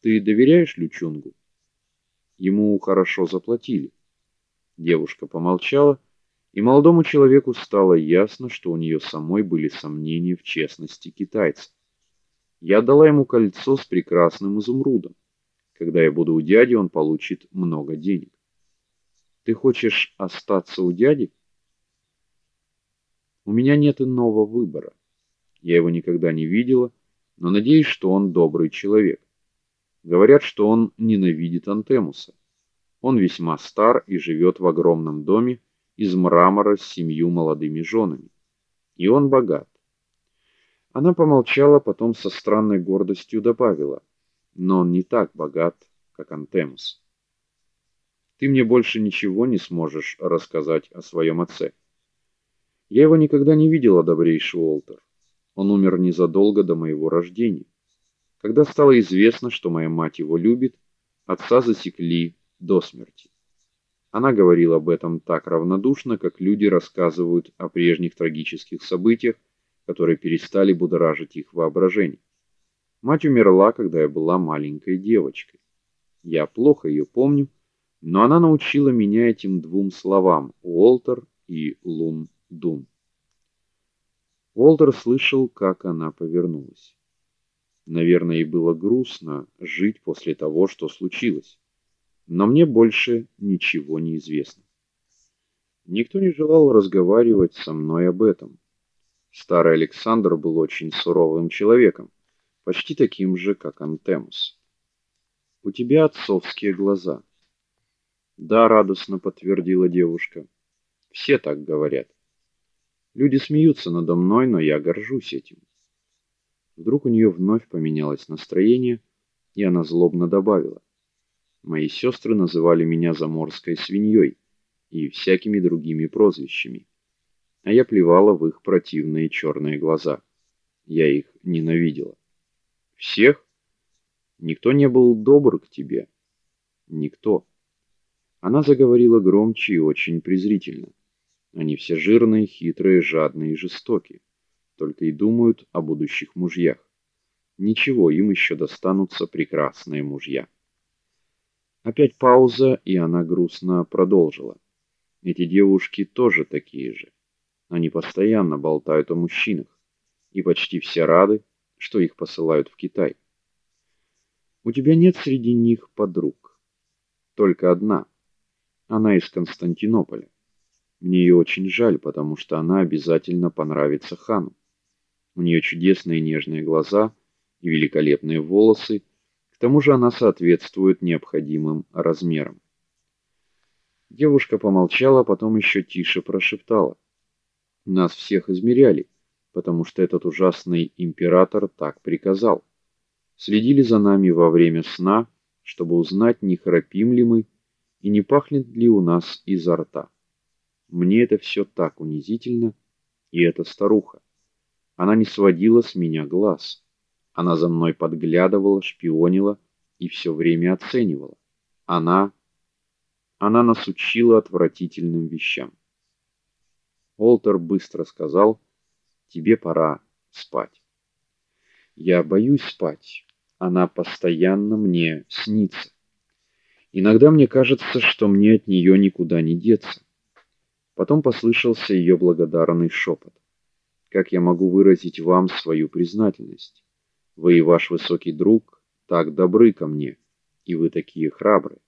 Ты доверяешь Лючунгу? Ему хорошо заплатили. Девушка помолчала, и молодому человеку стало ясно, что у нее самой были сомнения в честности китайца. Я дала ему кольцо с прекрасным изумрудом. Когда я буду у дяди, он получит много денег. Ты хочешь остаться у дяди? У меня нет иного выбора. Я его никогда не видела, но надеюсь, что он добрый человек. Говорят, что он ненавидит Антемуса. Он весьма стар и живет в огромном доме из мрамора с семью молодыми женами. И он богат. Она помолчала, потом со странной гордостью добавила: "Но он не так богат, как Антемус. Ты мне больше ничего не сможешь рассказать о своем отце. Я его никогда не видела, добрейший Уолтер. Он умер незадолго до моего рождения. Когда стало известно, что моя мать его любит, отца засекли до смерти. Она говорила об этом так равнодушно, как люди рассказывают о прежних трагических событиях, которые перестали будоражить их воображение. Мать умерла, когда я была маленькой девочкой. Я плохо ее помню, но она научила меня этим двум словам: Уолтер и Лун-Дун. Уолтер слышал, как она повернулась. Наверное, ей было грустно жить после того, что случилось. Но мне больше ничего не известно. Никто не желал разговаривать со мной об этом. Старый Александр был очень суровым человеком, почти таким же, как Антемус. У тебя отцовские глаза. Да, радостно подтвердила девушка. Все так говорят. Люди смеются надо мной, но я горжусь этим. Вдруг у нее вновь поменялось настроение, и она злобно добавила: "Мои сестры называли меня заморской свиньей и всякими другими прозвищами, а я плевала в их противные черные глаза. Я их ненавидела. Всех? Никто не был добр к тебе. Никто". Она заговорила громче и очень презрительно. Они все жирные, хитрые, жадные и жестокие только и думают о будущих мужьях. Ничего, им еще достанутся прекрасные мужья. Опять пауза, и она грустно продолжила. Эти девушки тоже такие же. Они постоянно болтают о мужчинах, и почти все рады, что их посылают в Китай. У тебя нет среди них подруг. Только одна. Она из Константинополя. Мне ее очень жаль, потому что она обязательно понравится хану. У нее чудесные нежные глаза и великолепные волосы. К тому же она соответствует необходимым размерам. Девушка помолчала, потом еще тише прошептала: "Нас всех измеряли, потому что этот ужасный император так приказал. Следили за нами во время сна, чтобы узнать, не храпим ли мы и не пахнет ли у нас изо рта. Мне это все так унизительно, и эта старуха она не сводила с меня глаз. Она за мной подглядывала, шпионила и все время оценивала. Она она нас учила отвратительным вещам. Олтер быстро сказал: "Тебе пора спать". Я боюсь спать. Она постоянно мне снится. Иногда мне кажется, что мне от нее никуда не деться. Потом послышался ее благодарный шепот как я могу выразить вам свою признательность? Вы и ваш высокий друг так добры ко мне, и вы такие храбрые.